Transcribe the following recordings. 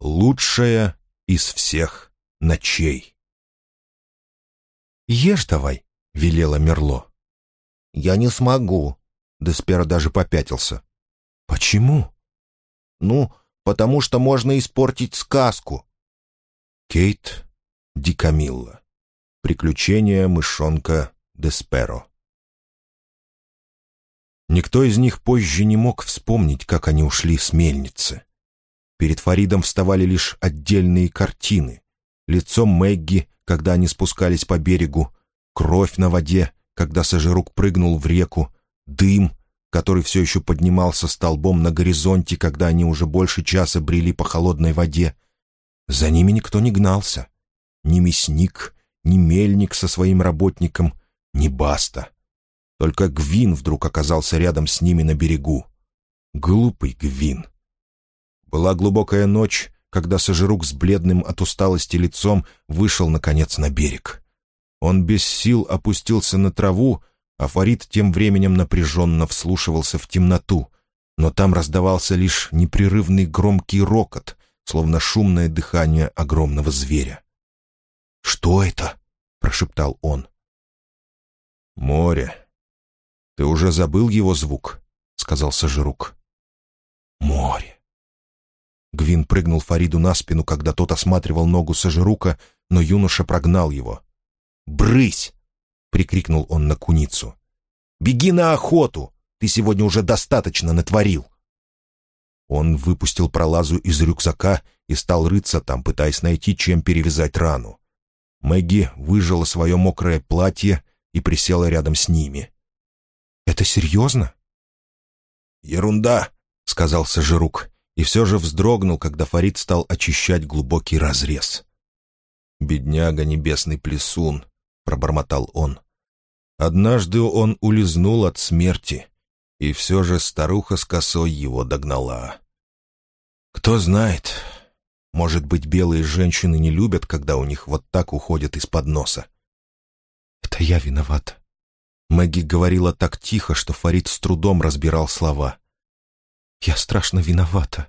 Лучшая из всех ночей. «Ешь давай», — велела Мерло. «Я не смогу», — Деспера даже попятился. «Почему?» «Ну, потому что можно испортить сказку». Кейт Дикамилла. Приключения мышонка Десперо. Никто из них позже не мог вспомнить, как они ушли с мельницы. Перед Фаридом вставали лишь отдельные картины. Лицо Мэгги, когда они спускались по берегу, кровь на воде, когда Сажирук прыгнул в реку, дым, который все еще поднимался столбом на горизонте, когда они уже больше часа брели по холодной воде. За ними никто не гнался. Ни мясник, ни мельник со своим работником, ни баста. Только Гвин вдруг оказался рядом с ними на берегу. Глупый Гвин. Была глубокая ночь, когда Сажирук с бледным от усталости лицом вышел, наконец, на берег. Он без сил опустился на траву, а Фарид тем временем напряженно вслушивался в темноту, но там раздавался лишь непрерывный громкий рокот, словно шумное дыхание огромного зверя. «Что это?» — прошептал он. «Море», «Ты уже забыл его звук?» — сказал Сажирук. «Море». Гвин прыгнул Фариду на спину, когда тот осматривал ногу Сажирука, но юноша прогнал его. «Брысь!» — прикрикнул он на куницу. «Беги на охоту! Ты сегодня уже достаточно натворил!» Он выпустил пролазу из рюкзака и стал рыться там, пытаясь найти, чем перевязать рану. Мэгги выжила свое мокрое платье и присела рядом с ними. Это серьезно?» «Ерунда», — сказал Сажирук, и все же вздрогнул, когда Фарид стал очищать глубокий разрез. «Бедняга небесный плесун», — пробормотал он. «Однажды он улизнул от смерти, и все же старуха с косой его догнала. Кто знает, может быть, белые женщины не любят, когда у них вот так уходят из-под носа. «Это я виновата», Мэгги говорила так тихо, что Фарид с трудом разбирал слова. «Я страшно виновата.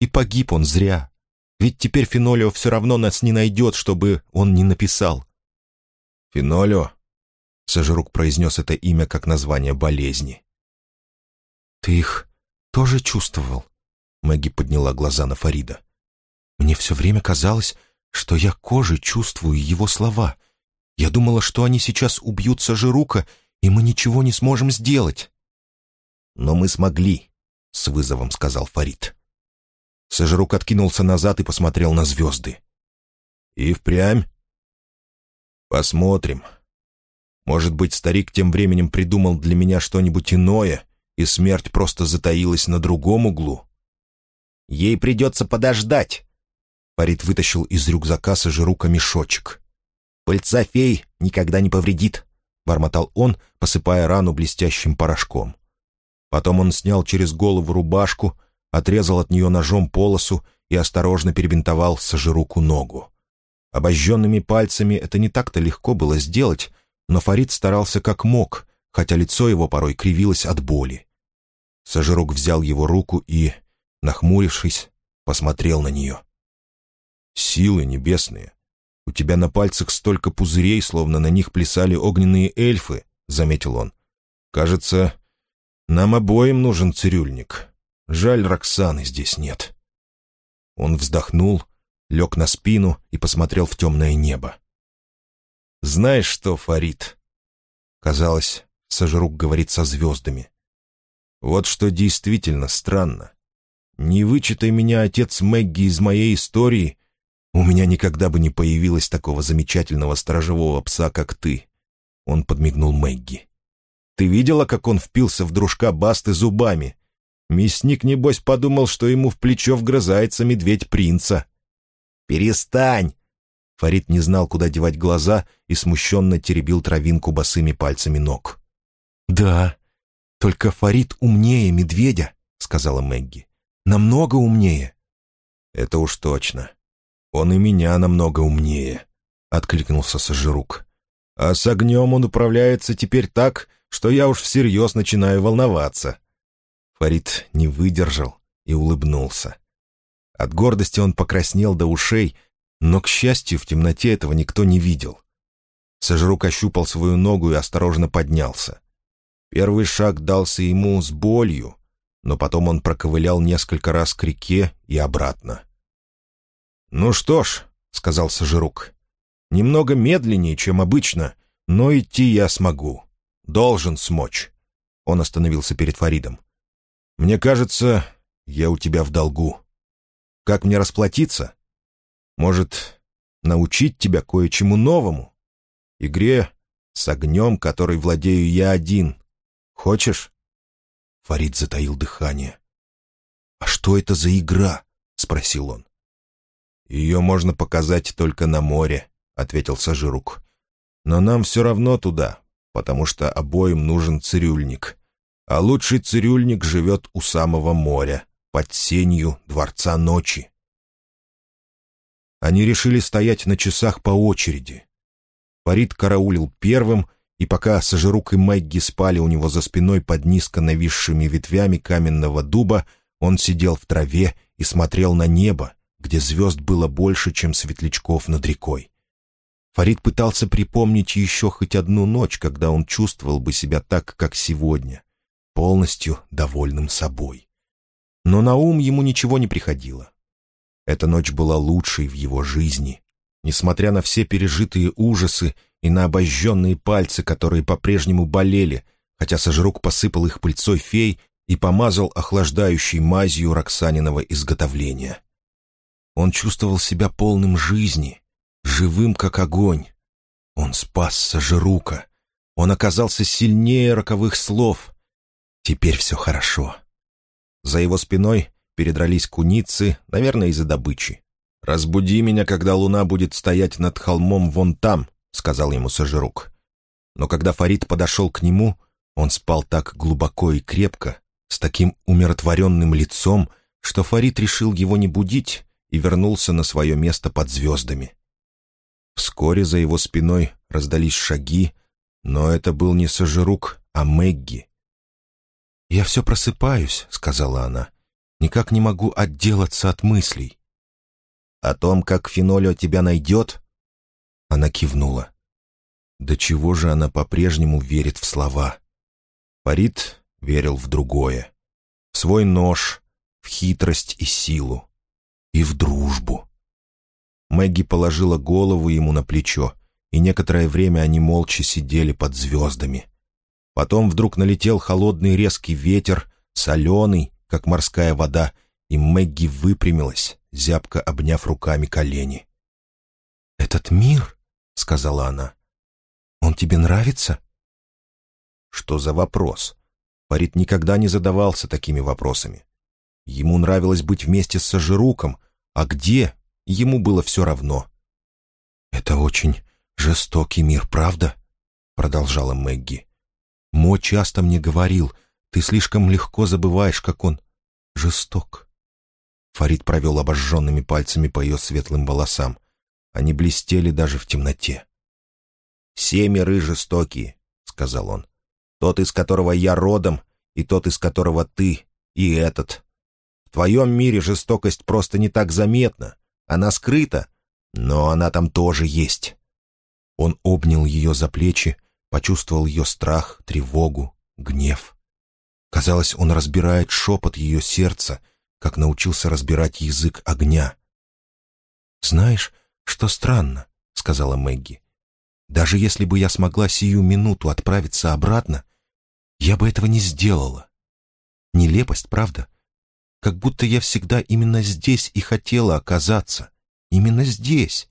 И погиб он зря. Ведь теперь Фенолио все равно нас не найдет, чтобы он не написал». «Фенолио?» — Сажирук произнес это имя как название болезни. «Ты их тоже чувствовал?» Мэгги подняла глаза на Фарида. «Мне все время казалось, что я кожей чувствую его слова — я думала, что они сейчас убьют Сажирука, и мы ничего не сможем сделать». «Но мы смогли», — с вызовом сказал Фарид. Сажирук откинулся назад и посмотрел на звезды. «И впрямь?» «Посмотрим. Может быть, старик тем временем придумал для меня что-нибудь иное, и смерть просто затаилась на другом углу?» «Ей придется подождать», — Фарид вытащил из рюкзака Сажирука мешочек. «Пыльца фей никогда не повредит», — бормотал он, посыпая рану блестящим порошком. Потом он снял через голову рубашку, отрезал от нее ножом полосу и осторожно перебинтовал сожируку ногу. Обожженными пальцами это не так-то легко было сделать, но Фарид старался как мог, хотя лицо его порой кривилось от боли. Сожирук взял его руку и, нахмурившись, посмотрел на нее. «Силы небесные, «У тебя на пальцах столько пузырей, словно на них плясали огненные эльфы», — заметил он. «Кажется, нам обоим нужен цирюльник. Жаль, Роксаны здесь нет». Он вздохнул, лег на спину и посмотрел в темное небо. «Знаешь что, Фарид?» Казалось, Сожрук говорит со звездами. «Вот что действительно странно. Не вычитай меня, отец Мэгги, из моей истории, у меня никогда бы не появилось такого замечательного сторожевого пса, как ты». Он подмигнул Мэгги. «Ты видела, как он впился в дружка Басты зубами? Мясник, небось, подумал, что ему в плечо вгрызается медведь принца». «Перестань!» Фарид не знал, куда девать глаза, и смущенно теребил травинку босыми пальцами ног. «Да, только Фарид умнее медведя», — сказала Мэгги. «Намного умнее». «Это уж точно. «Он и меня намного умнее», — откликнулся Сожирук. «А с огнем он управляется теперь так, что я уж всерьез начинаю волноваться». Фарид не выдержал и улыбнулся. От гордости он покраснел до ушей, но, к счастью, в темноте этого никто не видел. Сожрук ощупал свою ногу и осторожно поднялся. Первый шаг дался ему с болью, но потом он проковылял несколько раз к реке и обратно. «Ну что ж», — сказал Сожрук, — «немного медленнее, чем обычно, но идти я смогу. Должен смочь». Он остановился перед Фаридом. «Мне кажется, я у тебя в долгу. Как мне расплатиться? Может, научить тебя кое-чему новому? Игре с огнем, которой владею я один. Хочешь?» Фарид затаил дыхание. «А что это за игра?» — спросил он. «Ее можно показать только на море», — ответил Сажирук. «Но нам все равно туда, потому что обоим нужен цирюльник. А лучший цирюльник живет у самого моря, под сенью Дворца Ночи». Они решили стоять на часах по очереди. Фарид караулил первым — и пока Сажирук и Мэгги спали у него за спиной под низко нависшими ветвями каменного дуба, он сидел в траве и смотрел на небо, где звезд было больше, чем светлячков над рекой. Фарид пытался припомнить еще хоть одну ночь, когда он чувствовал бы себя так, как сегодня, полностью довольным собой. Но на ум ему ничего не приходило. Эта ночь была лучшей в его жизни. Несмотря на все пережитые ужасы и на обожженные пальцы, которые по-прежнему болели, хотя Сожрук посыпал их пыльцой фей и помазал охлаждающей мазью Роксаниного изготовления. Он чувствовал себя полным жизни, живым как огонь. Он спас Сожрука. Он оказался сильнее роковых слов. Теперь все хорошо. За его спиной передрались куницы, наверное, из-за добычи. «Разбуди меня, когда луна будет стоять над холмом вон там», — сказал ему Сажирук. Но когда Фарид подошел к нему, он спал так глубоко и крепко, с таким умиротворенным лицом, что Фарид решил его не будить и вернулся на свое место под звездами. Вскоре за его спиной раздались шаги, но это был не Сажирук, а Мэгги. «Я все просыпаюсь», — сказала она. «Никак не могу отделаться от мыслей». «О том, как Фенолио тебя найдет?» Она кивнула. До чего же она по-прежнему верит в слова? Фарид верил в другое. В свой нож, в хитрость и силу. И в дружбу. Мэгги положила голову ему на плечо, и некоторое время они молча сидели под звездами. Потом вдруг налетел холодный резкий ветер, соленый, как морская вода, и Мэгги выпрямилась, зябко обняв руками колени. «Этот мир — сказала она. «Он тебе нравится?» Что за вопрос? Фарид никогда не задавался такими вопросами. Ему нравилось быть вместе с Сажируком, а где, ему было все равно. «Это очень жестокий мир, правда?» — продолжала Мэгги. «Мо часто мне говорил, ты слишком легко забываешь, как он жесток». Фарид провел обожженными пальцами по ее светлым волосам. Они блестели даже в темноте. «Все миры жестокие», — сказал он. «Тот, из которого я родом, и тот, из которого ты, и этот. В твоем мире жестокость просто не так заметна. Она скрыта, но она там тоже есть». Он обнял ее за плечи, почувствовал ее страх, тревогу, гнев. Казалось, он разбирает шепот ее сердца, как научился разбирать язык огня. «Знаешь, «Что странно», — сказала Мэгги. «Даже если бы я смогла сию минуту отправиться обратно, я бы этого не сделала. Нелепость, правда? Как будто я всегда именно здесь и хотела оказаться. Именно здесь.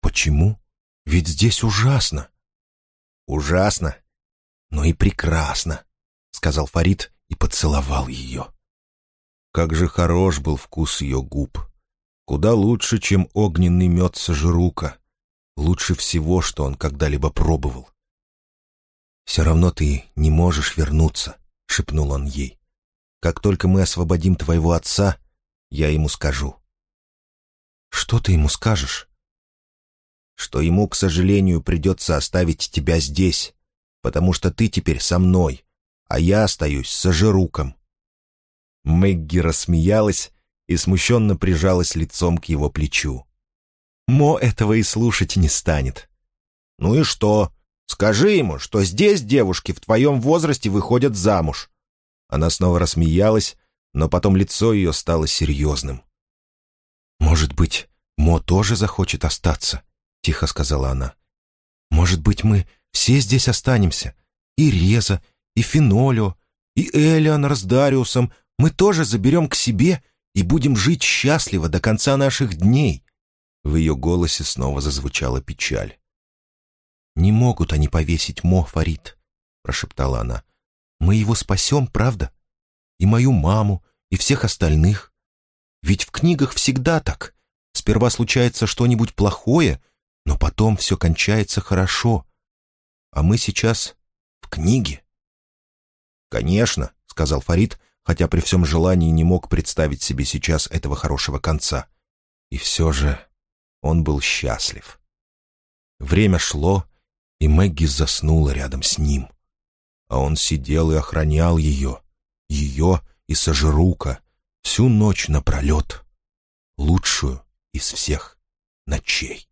Почему? Ведь здесь ужасно». «Ужасно, но и прекрасно», — сказал Фарид и поцеловал ее. Как же хорош был вкус ее губ. Куда лучше, чем огненный мед сожрука. Лучше всего, что он когда-либо пробовал. «Все равно ты не можешь вернуться», — шепнул он ей. «Как только мы освободим твоего отца, я ему скажу». «Что ты ему скажешь?» «Что ему, к сожалению, придется оставить тебя здесь, потому что ты теперь со мной, а я остаюсь с Ажируком». Мэгги рассмеялась и смущенно прижалась лицом к его плечу. Мо этого и слушать не станет. «Ну и что? Скажи ему, что здесь девушки в твоем возрасте выходят замуж». Она снова рассмеялась, но потом лицо ее стало серьезным. «Может быть, Мо тоже захочет остаться?» — тихо сказала она. «Может быть, мы все здесь останемся? И Реза, и Фенолио, и Элианор с Дариусом. Мы тоже заберем к себе и будем жить счастливо до конца наших дней». В ее голосе снова зазвучала печаль. «Не могут они повесить Мо, Фарид», — прошептала она. «Мы его спасем, правда? И мою маму, и всех остальных. Ведь в книгах всегда так. Сперва случается что-нибудь плохое, но потом все кончается хорошо. А мы сейчас в книге». «Конечно», — сказал Фарид, хотя при всем желании не мог представить себе сейчас этого хорошего конца. И все же он был счастлив. Время шло, и Мэгги заснула рядом с ним. А он сидел и охранял ее, ее и Сожрука, всю ночь напролет, лучшую из всех ночей.